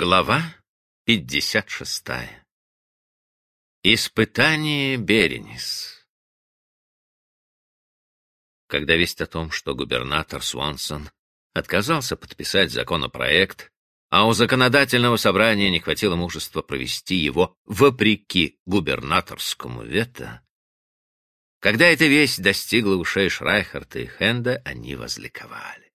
Глава 56. Испытание Беренис. Когда весть о том, что губернатор Свонсон отказался подписать законопроект, а у законодательного собрания не хватило мужества провести его вопреки губернаторскому вето, когда эта весть достигла ушей Шрайхарта и Хенда, они возликовали.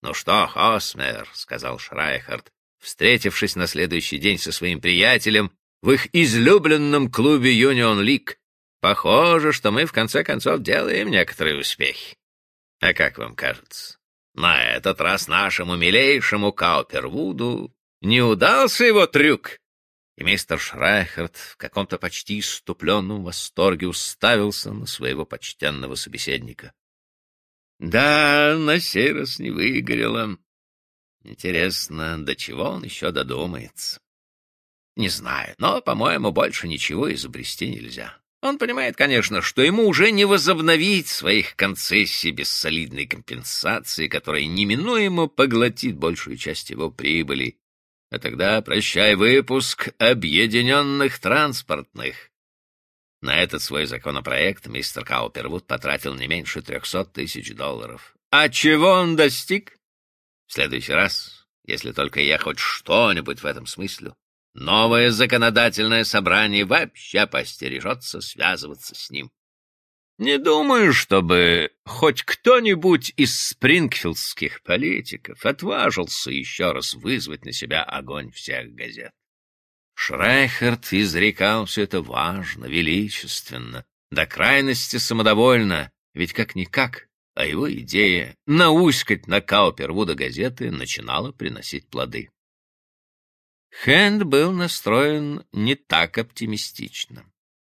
«Ну что, Хосмер», — сказал Шрайхард, встретившись на следующий день со своим приятелем в их излюбленном клубе Юнион Лиг, похоже, что мы в конце концов делаем некоторые успехи. А как вам кажется, на этот раз нашему милейшему Каупервуду не удался его трюк? И мистер Шрайхерт в каком-то почти иступленном восторге уставился на своего почтенного собеседника. — Да, на сей раз не выгорело, Интересно, до чего он еще додумается? Не знаю, но, по-моему, больше ничего изобрести нельзя. Он понимает, конечно, что ему уже не возобновить своих концессий без солидной компенсации, которая неминуемо поглотит большую часть его прибыли. А тогда прощай выпуск объединенных транспортных. На этот свой законопроект мистер Каупервуд потратил не меньше трехсот тысяч долларов. А чего он достиг? Следующий раз, если только я хоть что-нибудь в этом смыслю, новое законодательное собрание вообще постережется связываться с ним. Не думаю, чтобы хоть кто-нибудь из спрингфилдских политиков отважился еще раз вызвать на себя огонь всех газет. Шрайхерт изрекал все это важно, величественно, до крайности самодовольно, ведь как-никак а его идея науськать на Каупервуда газеты начинала приносить плоды. Хэнд был настроен не так оптимистично.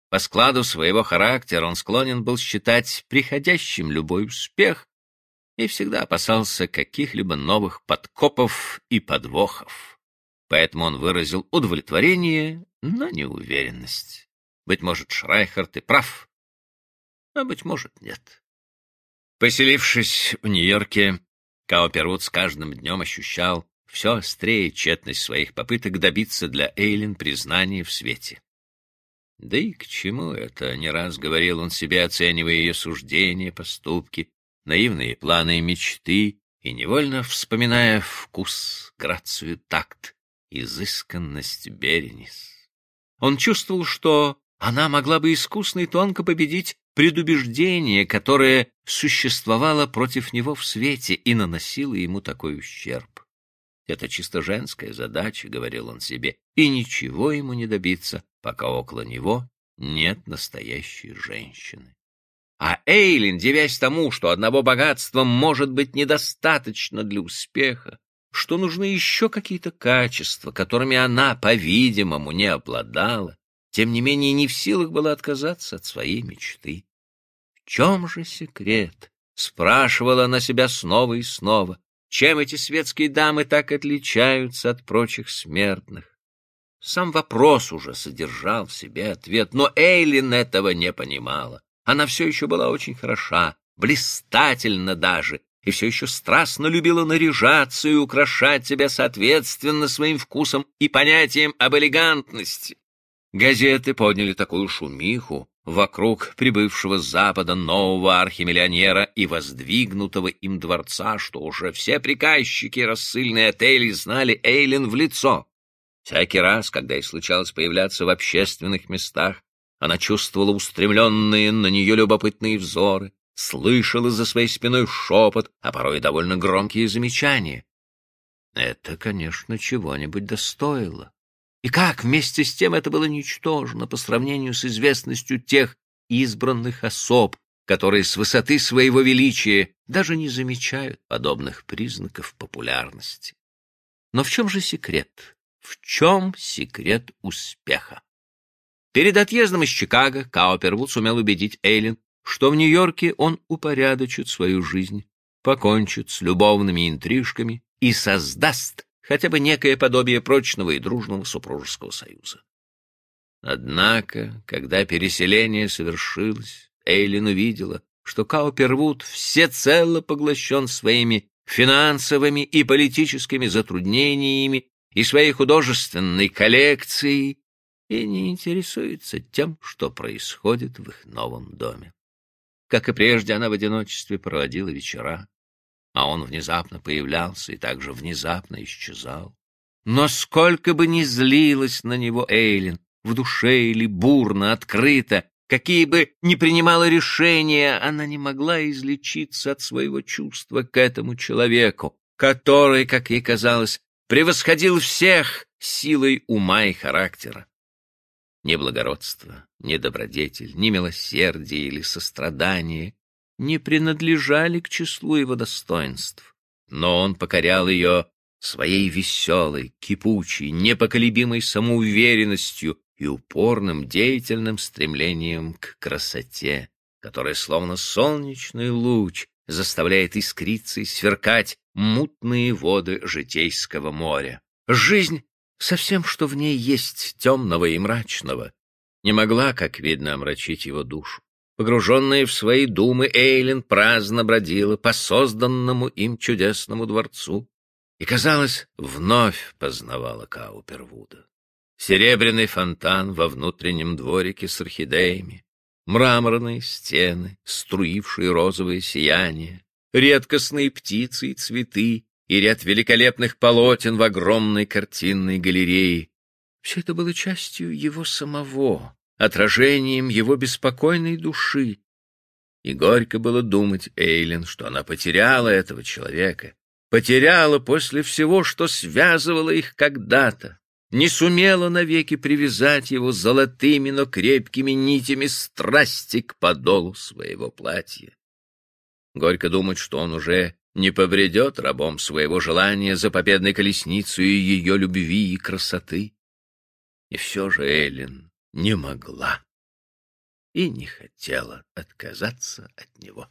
По складу своего характера он склонен был считать приходящим любой успех и всегда опасался каких-либо новых подкопов и подвохов. Поэтому он выразил удовлетворение, но неуверенность. Быть может, Шрайхард и прав, а быть может, нет. Поселившись в Нью-Йорке, Каупервуд с каждым днем ощущал все острее тщетность своих попыток добиться для Эйлин признания в свете. Да и к чему это, не раз говорил он себе, оценивая ее суждения, поступки, наивные планы и мечты, и невольно вспоминая вкус, грацию, такт, изысканность Беренис. Он чувствовал, что она могла бы искусно и тонко победить предубеждение, которое существовало против него в свете и наносило ему такой ущерб. Это чисто женская задача, — говорил он себе, — и ничего ему не добиться, пока около него нет настоящей женщины. А Эйлин, девясь тому, что одного богатства может быть недостаточно для успеха, что нужны еще какие-то качества, которыми она, по-видимому, не обладала, тем не менее не в силах была отказаться от своей мечты. В чем же секрет? Спрашивала она себя снова и снова. Чем эти светские дамы так отличаются от прочих смертных? Сам вопрос уже содержал в себе ответ, но Эйлин этого не понимала. Она все еще была очень хороша, блистательна даже, и все еще страстно любила наряжаться и украшать себя соответственно своим вкусам и понятиям об элегантности. Газеты подняли такую шумиху вокруг прибывшего с запада нового архимиллионера и воздвигнутого им дворца, что уже все приказчики рассыльные отели знали Эйлин в лицо. Всякий раз, когда ей случалось появляться в общественных местах, она чувствовала устремленные на нее любопытные взоры, слышала за своей спиной шепот, а порой довольно громкие замечания. Это, конечно, чего-нибудь достоило. И как вместе с тем это было ничтожно по сравнению с известностью тех избранных особ, которые с высоты своего величия даже не замечают подобных признаков популярности. Но в чем же секрет? В чем секрет успеха? Перед отъездом из Чикаго Каупервуд сумел убедить Эйлин, что в Нью-Йорке он упорядочит свою жизнь, покончит с любовными интрижками и создаст хотя бы некое подобие прочного и дружного супружеского союза. Однако, когда переселение совершилось, Эйлин увидела, что Каупервуд всецело поглощен своими финансовыми и политическими затруднениями и своей художественной коллекцией и не интересуется тем, что происходит в их новом доме. Как и прежде, она в одиночестве проводила вечера, а он внезапно появлялся и также внезапно исчезал. Но сколько бы ни злилась на него Эйлин, в душе или бурно, открыто, какие бы ни принимала решения, она не могла излечиться от своего чувства к этому человеку, который, как ей казалось, превосходил всех силой ума и характера. Ни благородство, ни добродетель, ни милосердие или сострадание не принадлежали к числу его достоинств, но он покорял ее своей веселой, кипучей, непоколебимой самоуверенностью и упорным деятельным стремлением к красоте, которая словно солнечный луч заставляет искриться и сверкать мутные воды житейского моря. Жизнь со всем, что в ней есть темного и мрачного, не могла, как видно, омрачить его душу. Погруженная в свои думы, Эйлин праздно бродила по созданному им чудесному дворцу и, казалось, вновь познавала Каупервуда. Серебряный фонтан во внутреннем дворике с орхидеями, мраморные стены, струившие розовое сияние, редкостные птицы и цветы, и ряд великолепных полотен в огромной картинной галерее. Все это было частью его самого, отражением его беспокойной души. И горько было думать Эйлин, что она потеряла этого человека, потеряла после всего, что связывало их когда-то, не сумела навеки привязать его золотыми, но крепкими нитями страсти к подолу своего платья. Горько думать, что он уже не повредет рабом своего желания за победной колесницу и ее любви и красоты. И все же Эллен не могла и не хотела отказаться от него.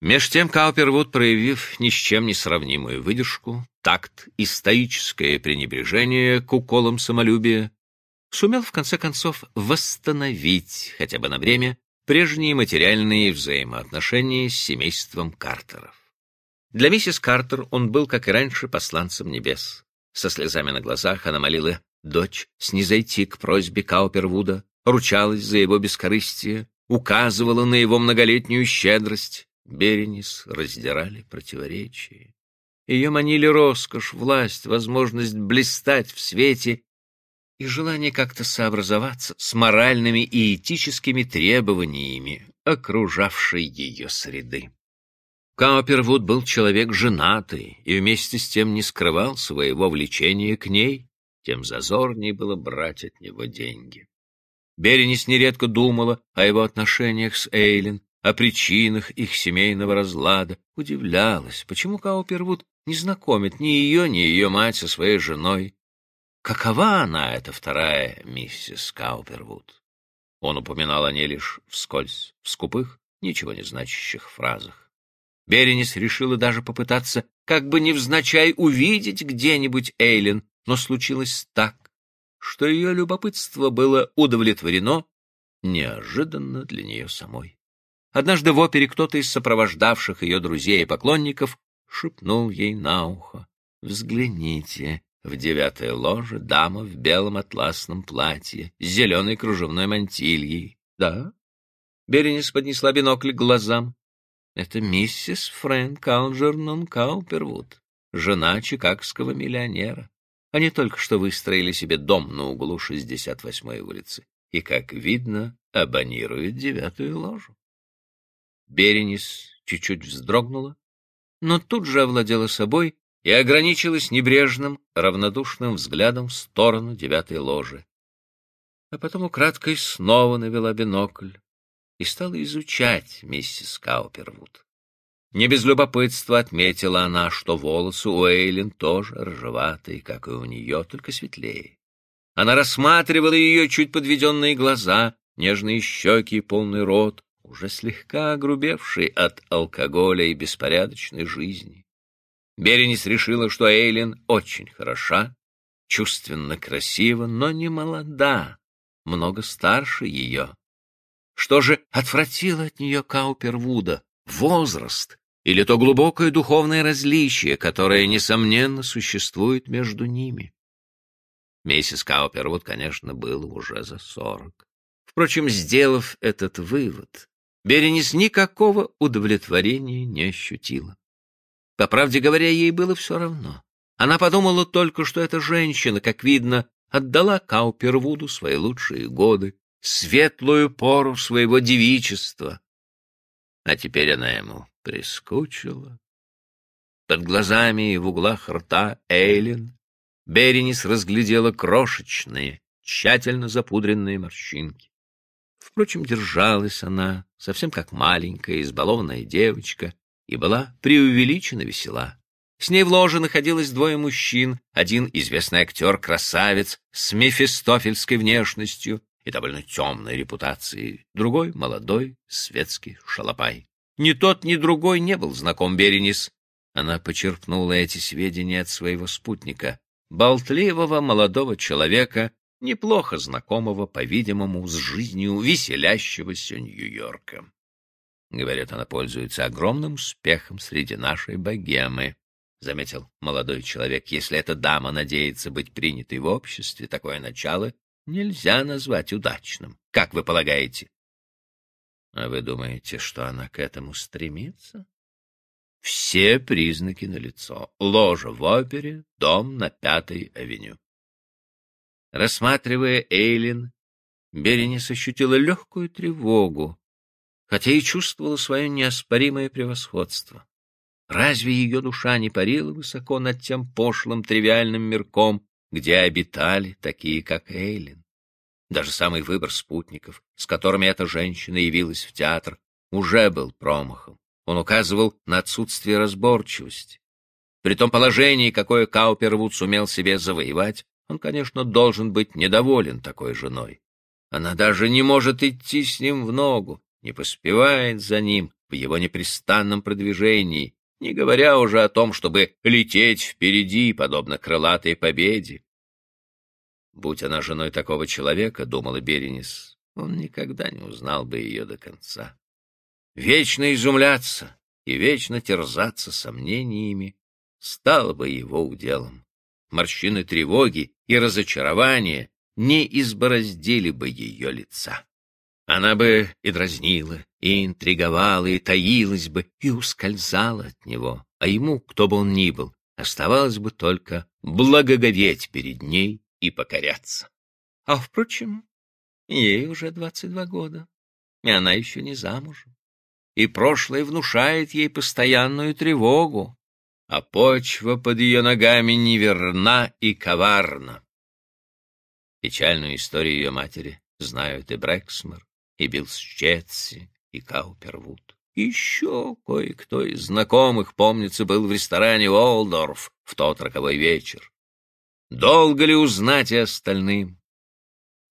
Меж тем Каупервуд, проявив ни с чем не сравнимую выдержку, такт и стоическое пренебрежение к уколам самолюбия, сумел в конце концов восстановить, хотя бы на время, прежние материальные взаимоотношения с семейством Картеров. Для миссис Картер он был, как и раньше, посланцем небес. Со слезами на глазах она молила дочь снизойти к просьбе Каупервуда, ручалась за его бескорыстие, указывала на его многолетнюю щедрость. Беренис раздирали противоречия. Ее манили роскошь, власть, возможность блистать в свете и желание как-то сообразоваться с моральными и этическими требованиями окружавшей ее среды. Каупервуд был человек женатый и вместе с тем не скрывал своего влечения к ней, тем зазорнее было брать от него деньги. Беренис нередко думала о его отношениях с Эйлин, о причинах их семейного разлада, удивлялась, почему Каупервуд не знакомит ни ее, ни ее мать со своей женой. Какова она, эта вторая миссис Каупервуд? Он упоминал о ней лишь вскользь, в скупых, ничего не значащих фразах. Беренис решила даже попытаться, как бы невзначай, увидеть где-нибудь Эйлин, но случилось так, что ее любопытство было удовлетворено неожиданно для нее самой. Однажды в опере кто-то из сопровождавших ее друзей и поклонников шепнул ей на ухо «Взгляните, в девятой ложе дама в белом атласном платье с зеленой кружевной мантильей». «Да?» Беренис поднесла бинокль к глазам. Это миссис Фрэнк Алджернон Каупервуд, жена чикагского миллионера. Они только что выстроили себе дом на углу 68-й улицы и, как видно, абонируют девятую ложу. Беренис чуть-чуть вздрогнула, но тут же овладела собой и ограничилась небрежным, равнодушным взглядом в сторону девятой ложи. А потом украдкой снова навела бинокль и стала изучать миссис Каупервуд. Не без любопытства отметила она, что волосы у Эйлин тоже рыжеватые, как и у нее, только светлее. Она рассматривала ее чуть подведенные глаза, нежные щеки и полный рот, уже слегка огрубевший от алкоголя и беспорядочной жизни. Беренис решила, что Эйлин очень хороша, чувственно красива, но не молода, много старше ее. Что же отвратило от нее Каупервуда? Возраст или то глубокое духовное различие, которое, несомненно, существует между ними? Миссис Каупервуд, конечно, было уже за сорок. Впрочем, сделав этот вывод, Беренис никакого удовлетворения не ощутила. По правде говоря, ей было все равно. Она подумала только, что эта женщина, как видно, отдала Каупервуду свои лучшие годы, светлую пору своего девичества. А теперь она ему прискучила. Под глазами и в углах рта Эйлин Беренис разглядела крошечные, тщательно запудренные морщинки. Впрочем, держалась она, совсем как маленькая, избалованная девочка, и была преувеличенно весела. С ней в ложе находилось двое мужчин, один известный актер-красавец с мефистофельской внешностью и довольно темной репутацией, другой — молодой светский шалопай. Ни тот, ни другой не был знаком Беренис. Она почерпнула эти сведения от своего спутника, болтливого молодого человека, неплохо знакомого, по-видимому, с жизнью веселящегося Нью-Йорка. Говорят, она пользуется огромным успехом среди нашей богемы, — заметил молодой человек. Если эта дама надеется быть принятой в обществе, такое начало нельзя назвать удачным. Как вы полагаете? — А вы думаете, что она к этому стремится? Все признаки налицо. Ложа в опере, дом на Пятой авеню. Рассматривая Эйлин, Беренис ощутила легкую тревогу, хотя и чувствовала свое неоспоримое превосходство. Разве ее душа не парила высоко над тем пошлым тривиальным мирком, где обитали такие, как Эйлин? Даже самый выбор спутников, с которыми эта женщина явилась в театр, уже был промахом. Он указывал на отсутствие разборчивости. При том положении, какое Каупервуд сумел себе завоевать, он, конечно, должен быть недоволен такой женой. Она даже не может идти с ним в ногу, не поспевает за ним в его непрестанном продвижении, не говоря уже о том, чтобы лететь впереди, подобно крылатой победе. Будь она женой такого человека, — думала Беренис, — он никогда не узнал бы ее до конца. Вечно изумляться и вечно терзаться сомнениями стало бы его уделом. Морщины тревоги и разочарования не избороздили бы ее лица. Она бы и дразнила, и интриговала, и таилась бы, и ускользала от него, а ему, кто бы он ни был, оставалось бы только благоговеть перед ней и покоряться. А, впрочем, ей уже двадцать два года, и она еще не замужем и прошлое внушает ей постоянную тревогу, а почва под ее ногами неверна и коварна. Печальную историю ее матери знают и Брэксмор, и Биллс Четси, и Каупервуд. Еще кое-кто из знакомых, помнится, был в ресторане Уолдорф в тот роковой вечер. Долго ли узнать и остальным?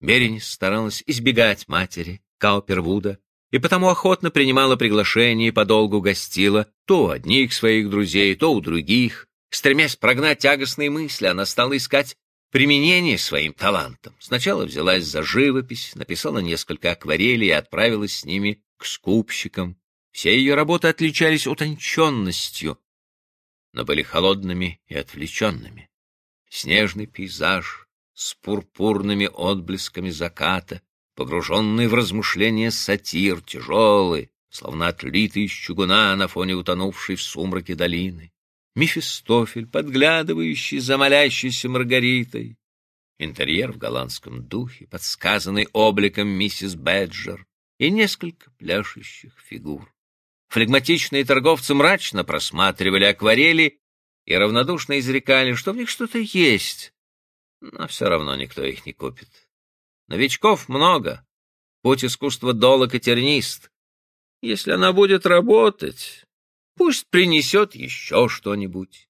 Беренис старалась избегать матери, Каупервуда, и потому охотно принимала приглашения и подолгу гостила то у одних своих друзей, то у других. Стремясь прогнать тягостные мысли, она стала искать применение своим талантам. Сначала взялась за живопись, написала несколько акварелей и отправилась с ними к скупщикам. Все ее работы отличались утонченностью, но были холодными и отвлеченными. Снежный пейзаж с пурпурными отблесками заката, погруженный в размышления сатир, тяжелый, словно отлитый из чугуна на фоне утонувшей в сумраке долины. Мефистофель, подглядывающий за молящейся Маргаритой. Интерьер в голландском духе, подсказанный обликом миссис Бэджер и несколько пляшущих фигур. Флегматичные торговцы мрачно просматривали акварели и равнодушно изрекали, что в них что-то есть, но все равно никто их не купит. Новичков много. Путь искусства долог и тернист. Если она будет работать, пусть принесет еще что-нибудь.